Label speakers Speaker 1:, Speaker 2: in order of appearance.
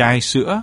Speaker 1: chai sữa.